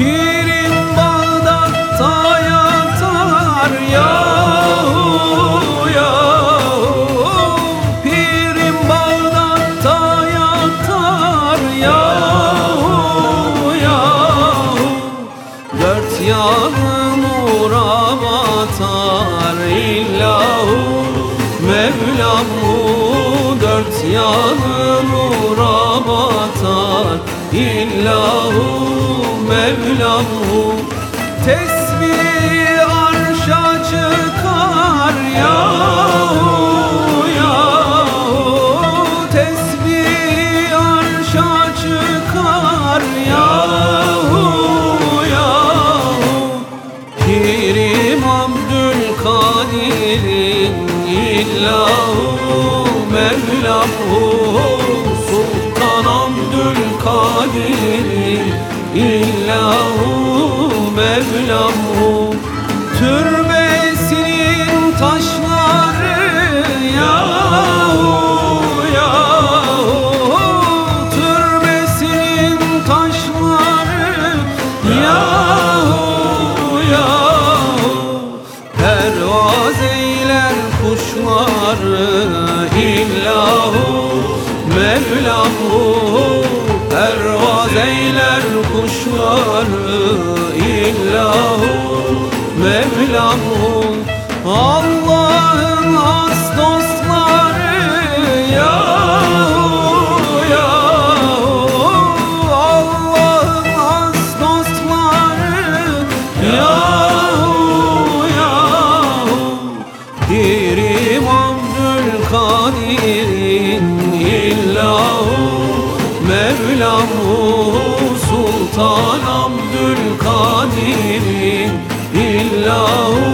Pirim Bağdat'ta yatar yahu yahu. Pirim Bağdat'ta yatar Dört yanı nura batar illahu. Dört yanı nura batar illahu Mevlamhu Tesbih arşa çıkar yahu yahu. Tesbih arşa çıkar yahu yahu. Pirim illahu Mevlahu Sultan Abdülkadir'in illahu Mevlahu Türbesinin taşları yahu yahu. Türbesinin taşları yahu yahu. Pervaz eyler kuşları illahu Mevlahu kuşları illahu Mevlahu Allah'ın has dostları yahu yahu. Allah'ın has dostları yahu yahu. Pirim Abdülkadir'in illahu Mevlahu Sultan Abdülkadir'in illahu